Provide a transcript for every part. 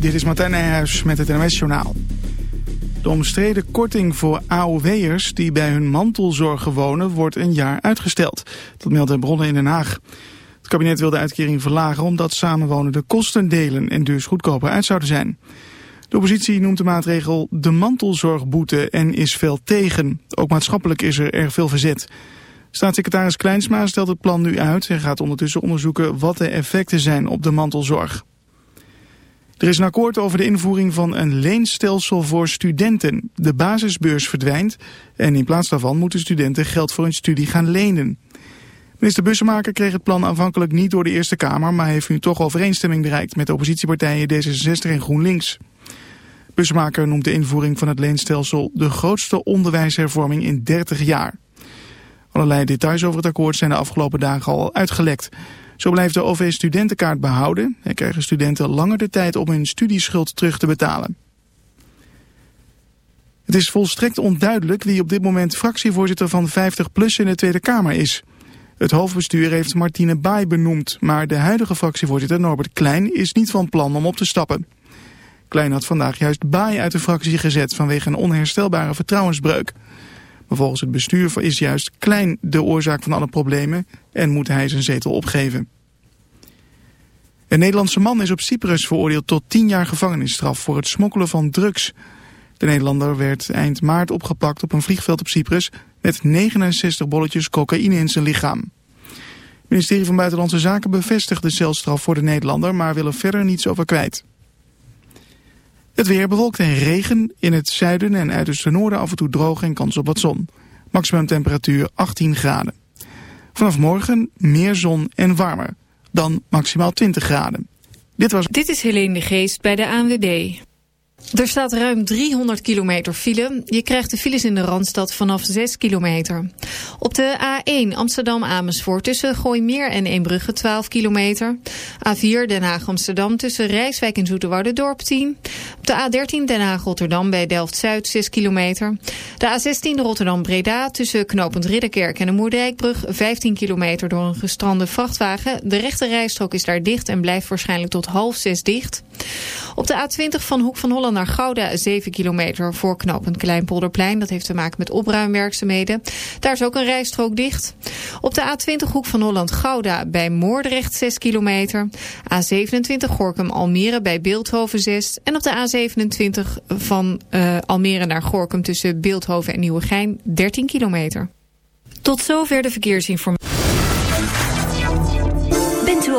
dit is Martijn Nijhuis met het NOS-journaal. De omstreden korting voor AOW'ers die bij hun mantelzorg wonen wordt een jaar uitgesteld. Dat melden bronnen in Den Haag. Het kabinet wil de uitkering verlagen omdat samenwonen de kosten delen en dus goedkoper uit zouden zijn. De oppositie noemt de maatregel de mantelzorgboete en is veel tegen. Ook maatschappelijk is er erg veel verzet. Staatssecretaris Kleinsma stelt het plan nu uit en gaat ondertussen onderzoeken wat de effecten zijn op de mantelzorg. Er is een akkoord over de invoering van een leenstelsel voor studenten. De basisbeurs verdwijnt en in plaats daarvan moeten studenten geld voor hun studie gaan lenen. Minister Bussemaker kreeg het plan aanvankelijk niet door de Eerste Kamer... maar heeft nu toch overeenstemming bereikt met de oppositiepartijen D66 en GroenLinks. Bussemaker noemt de invoering van het leenstelsel de grootste onderwijshervorming in 30 jaar. Allerlei details over het akkoord zijn de afgelopen dagen al uitgelekt. Zo blijft de OV-studentenkaart behouden en krijgen studenten langer de tijd om hun studieschuld terug te betalen. Het is volstrekt onduidelijk wie op dit moment fractievoorzitter van 50PLUS in de Tweede Kamer is. Het hoofdbestuur heeft Martine Baai benoemd, maar de huidige fractievoorzitter Norbert Klein is niet van plan om op te stappen. Klein had vandaag juist Baai uit de fractie gezet vanwege een onherstelbare vertrouwensbreuk. Maar volgens het bestuur is juist Klein de oorzaak van alle problemen en moet hij zijn zetel opgeven. Een Nederlandse man is op Cyprus veroordeeld tot 10 jaar gevangenisstraf voor het smokkelen van drugs. De Nederlander werd eind maart opgepakt op een vliegveld op Cyprus met 69 bolletjes cocaïne in zijn lichaam. Het ministerie van Buitenlandse Zaken bevestigt de celstraf voor de Nederlander, maar wil er verder niets over kwijt. Het weer bewolkt en regen. In het zuiden en uiterste noorden af en toe droog en kans op wat zon. Maximum temperatuur 18 graden. Vanaf morgen meer zon en warmer. Dan maximaal 20 graden. Dit, was... Dit is Helene de Geest bij de ANWB. Er staat ruim 300 kilometer file. Je krijgt de files in de Randstad vanaf 6 kilometer. Op de A1 Amsterdam-Amersfoort tussen Gooimeer en Eembrugge 12 kilometer. A4 Den Haag-Amsterdam tussen Rijswijk en Dorp 10. Op de A13 Den Haag-Rotterdam bij Delft-Zuid 6 kilometer. De A16 Rotterdam-Breda tussen Knopend Ridderkerk en de Moerdijkbrug 15 kilometer door een gestrande vrachtwagen. De rechte rijstrook is daar dicht en blijft waarschijnlijk tot half 6 dicht. Op de A20 van Hoek van Holland naar Gouda 7 kilometer voor knooppunt Kleinpolderplein. Dat heeft te maken met opruimwerkzaamheden. Daar is ook een rijstrook dicht. Op de A20 Hoek van Holland Gouda bij Moordrecht 6 kilometer. A27 Gorkum Almere bij Beeldhoven 6. En op de A27 van uh, Almere naar Gorkum tussen Beeldhoven en Nieuwegein 13 kilometer. Tot zover de verkeersinformatie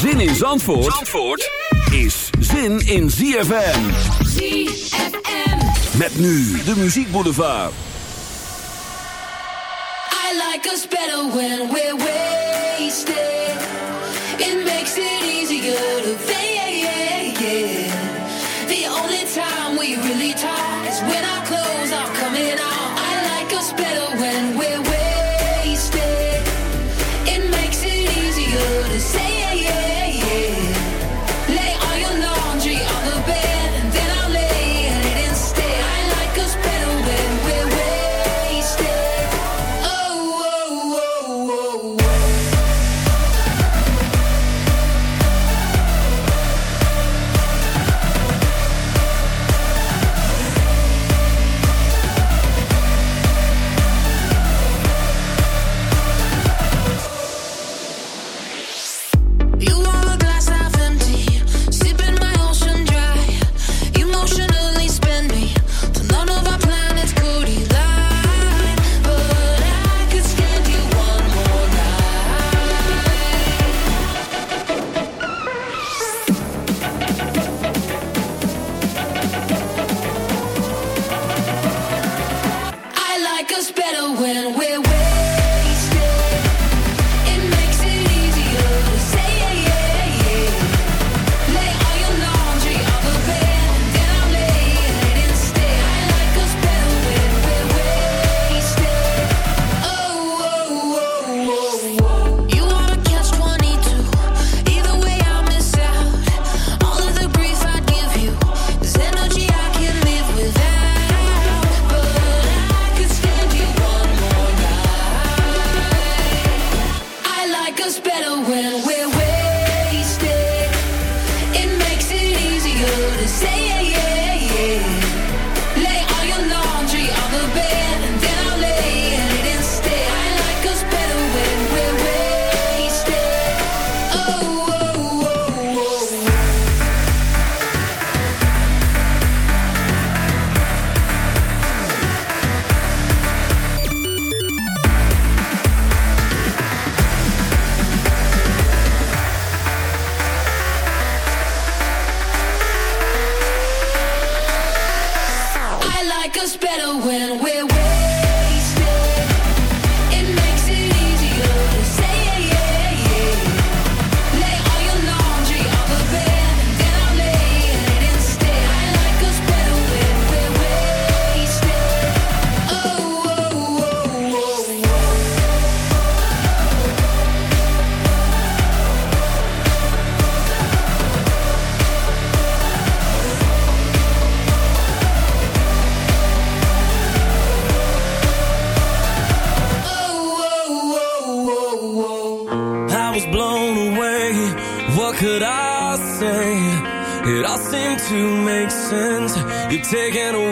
Zin in Zandvoort? Zandvoort? is zin in ZFM. ZFM. Met nu de muziekboulevard. I like us better when we're wasted. It makes it easier to fade. You're taking away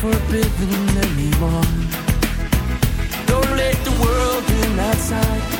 forbidden anymore. Don't let the world in outside.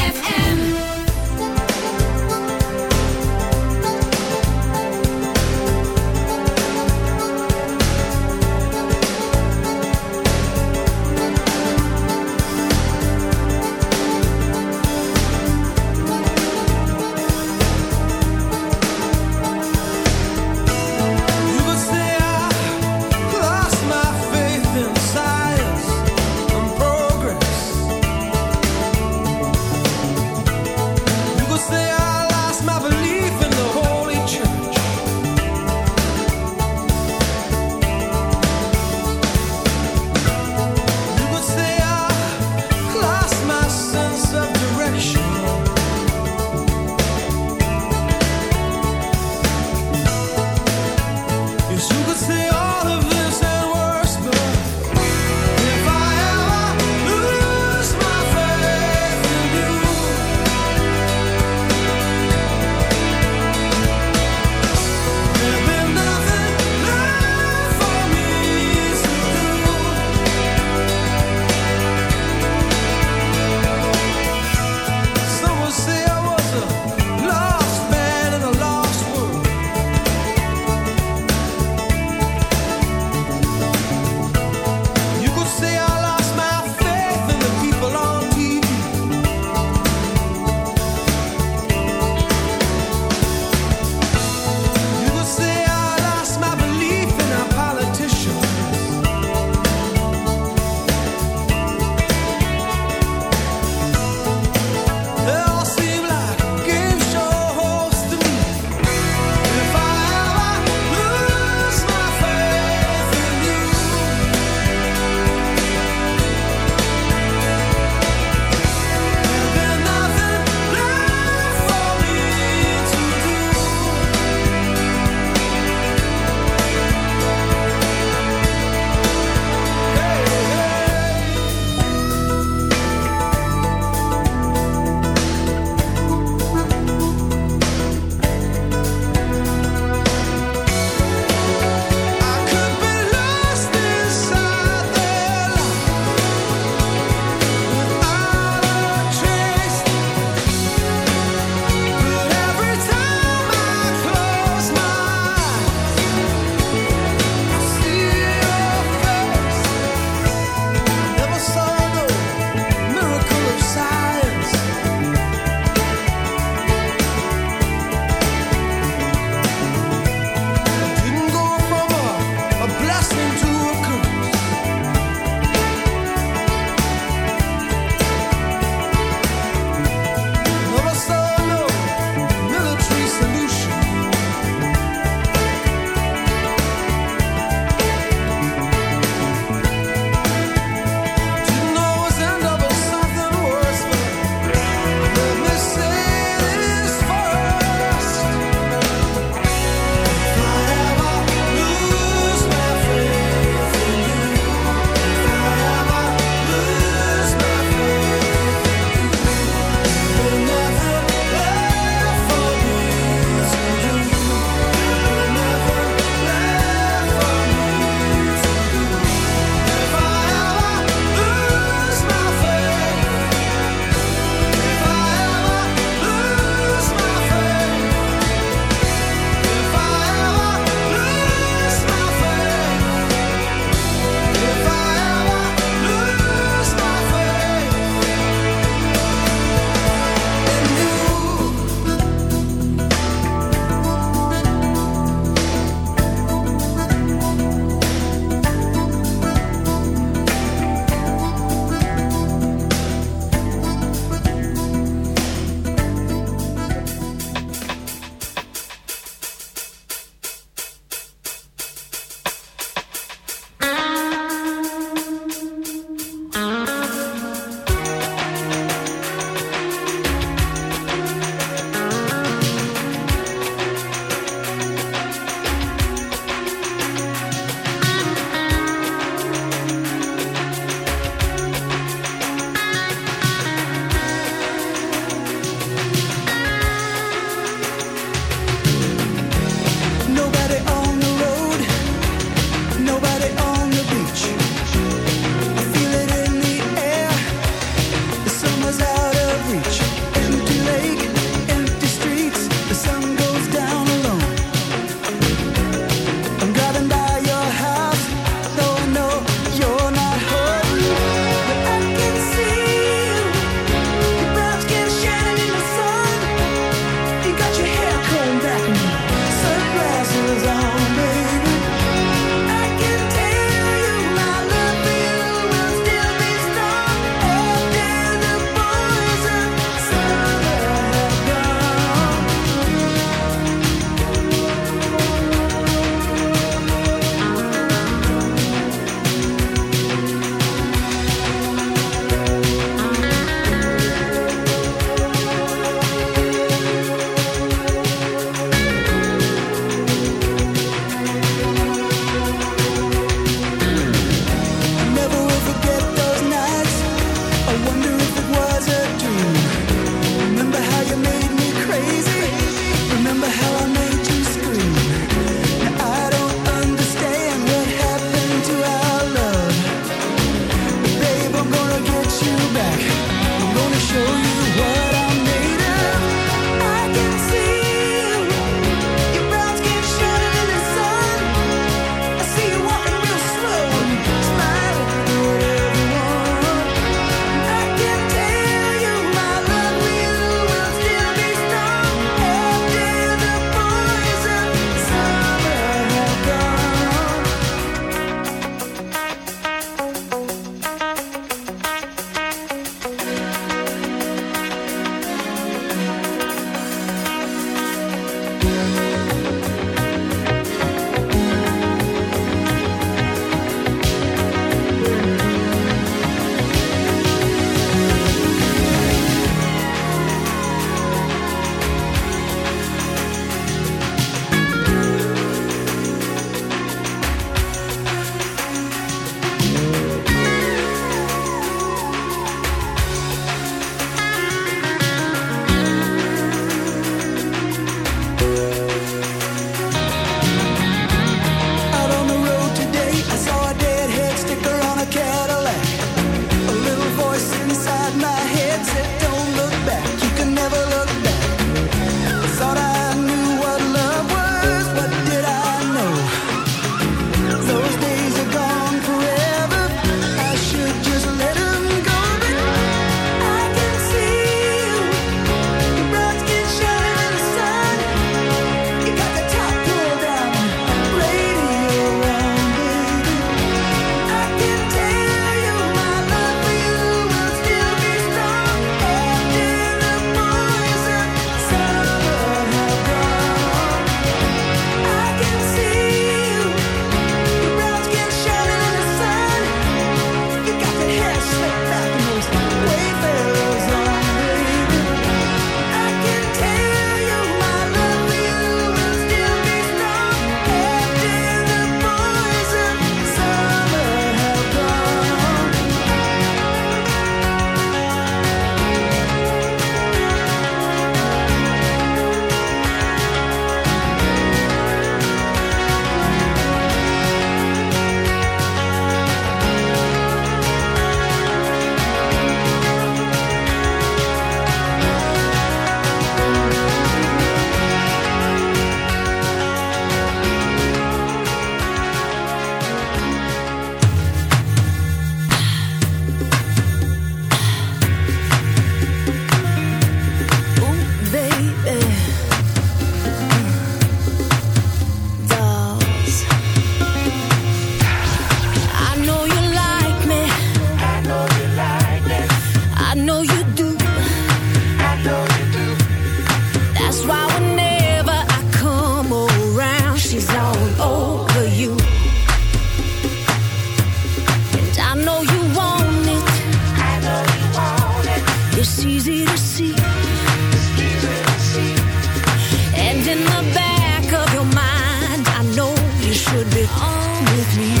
up your mind. I know you should be on with me.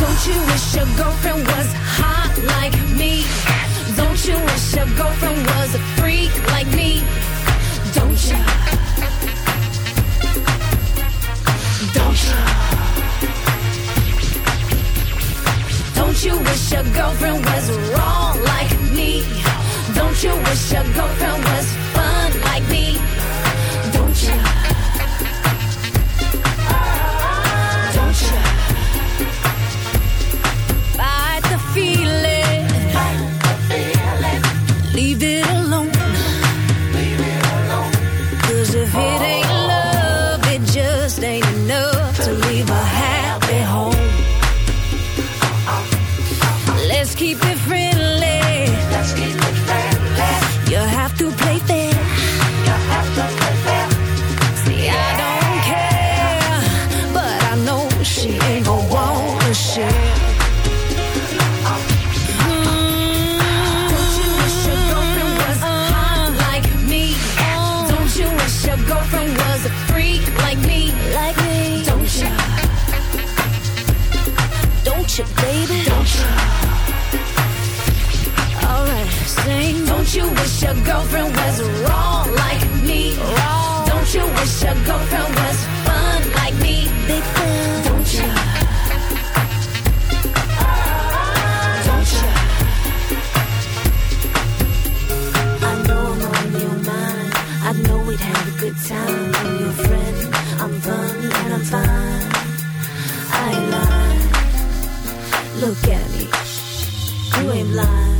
Don't you wish your girlfriend was hot like me? Don't you wish your girlfriend was a freak like me? Don't you? Don't you? Don't you wish your girlfriend was wrong like me? Don't you wish your girlfriend was like me, don't you? Look at me, you ain't blind.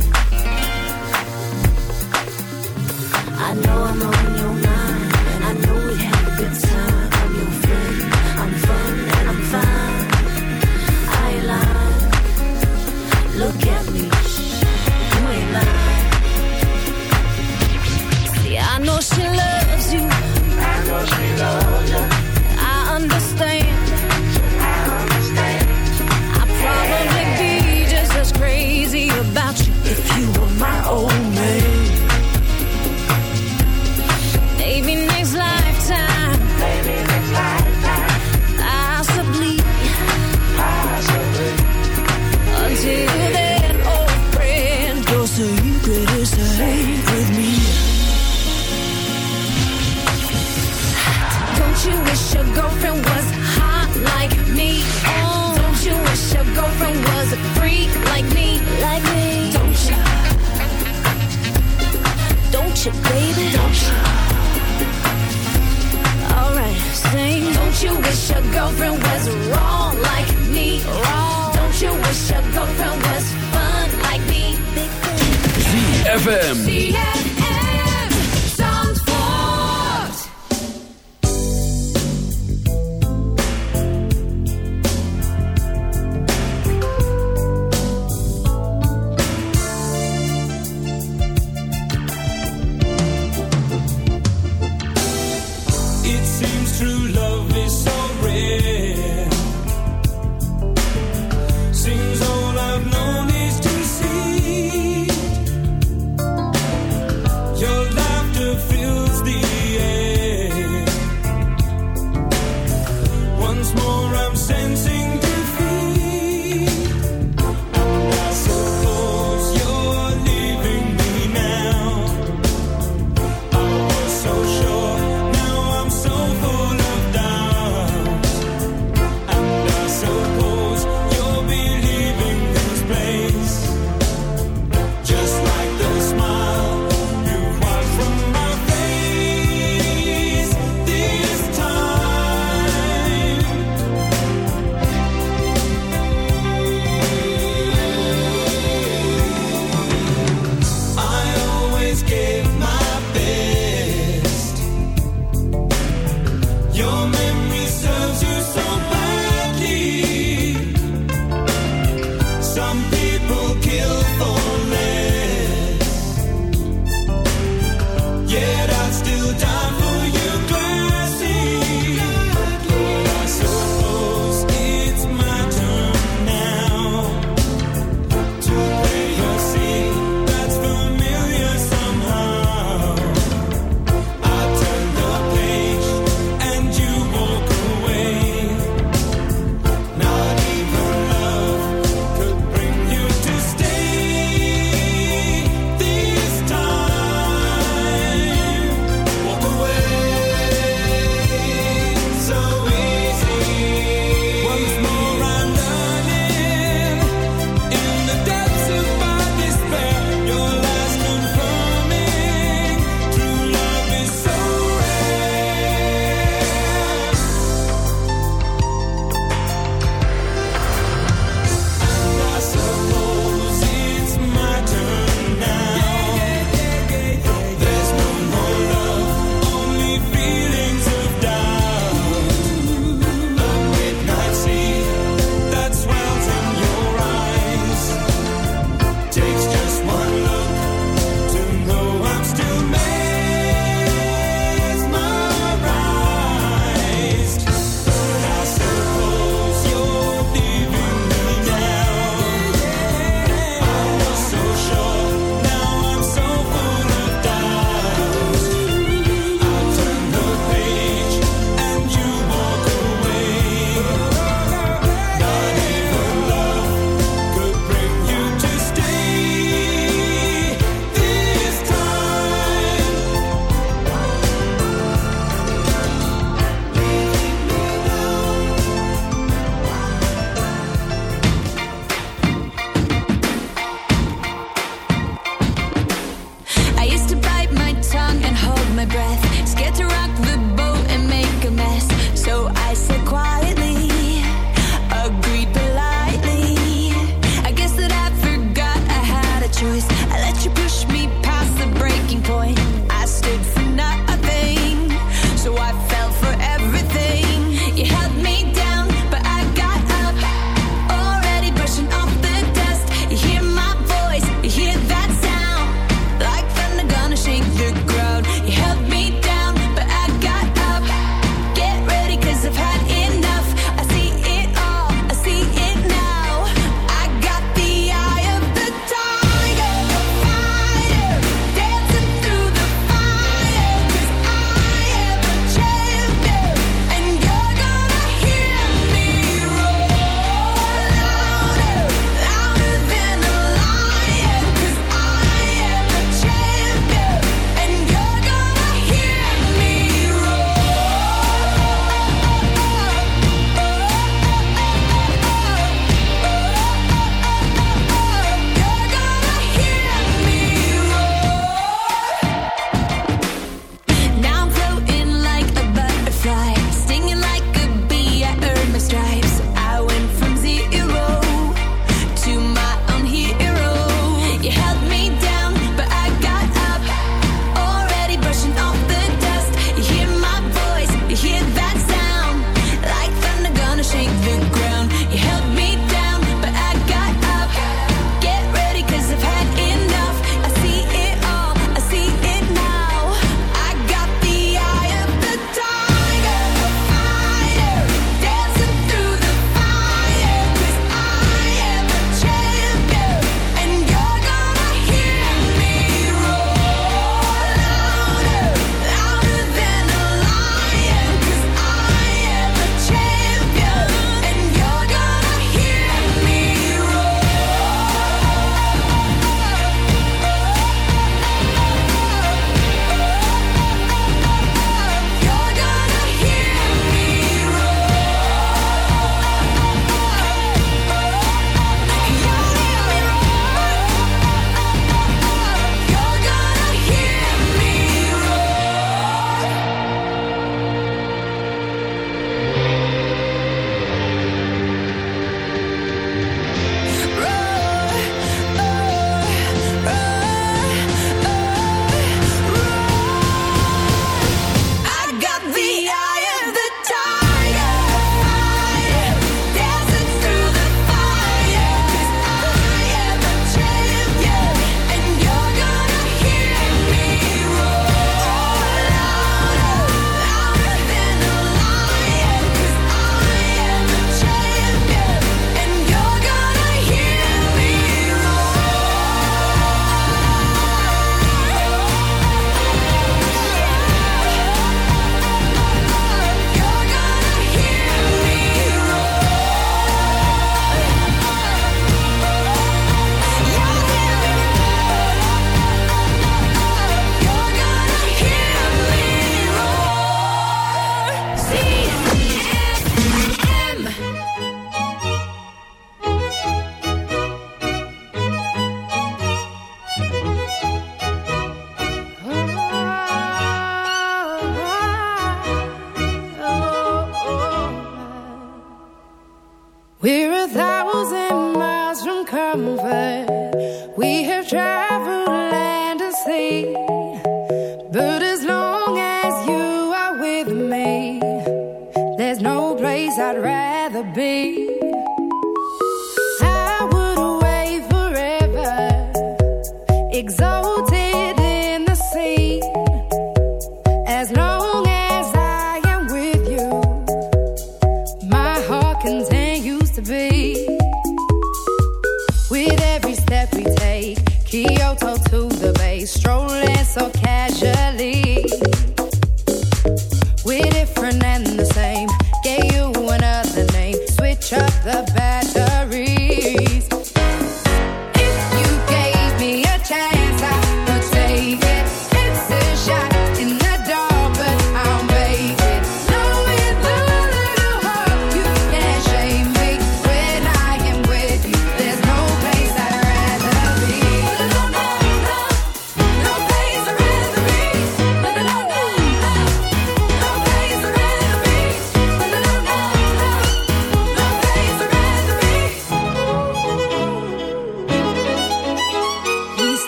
and